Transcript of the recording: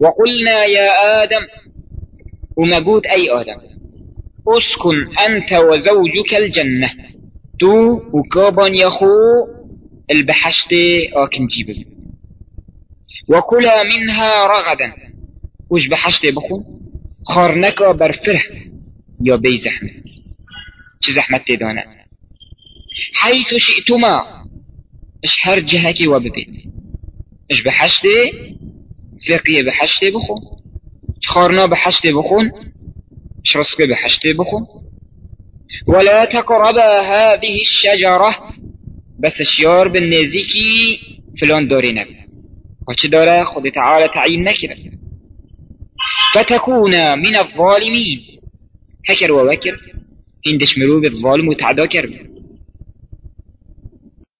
وقلنا يا آدم ومجود أي آدم؟ أسكن أنت وزوجك الجنة. تو وكابان يخو البحشت آكن جيب وكلا منها رغدا. وش بحشت بخو؟ خارنكا برفره يا بي زحمة. چه زحمت تدانا حيث شئتما اش هر جهكي وببين اش بحشت فقيه بحشت بخو خارنا بحشت بخون. اش رزق بحشت بخون. ولا تقربا هذه الشجرة. بس الشيار بالنزيكي فلان داري نبي وچه داره؟ خود تعالى تعيين نكره فتكون من الظالمين هكر ووكر هندش مروب الظالم وتعدا كرب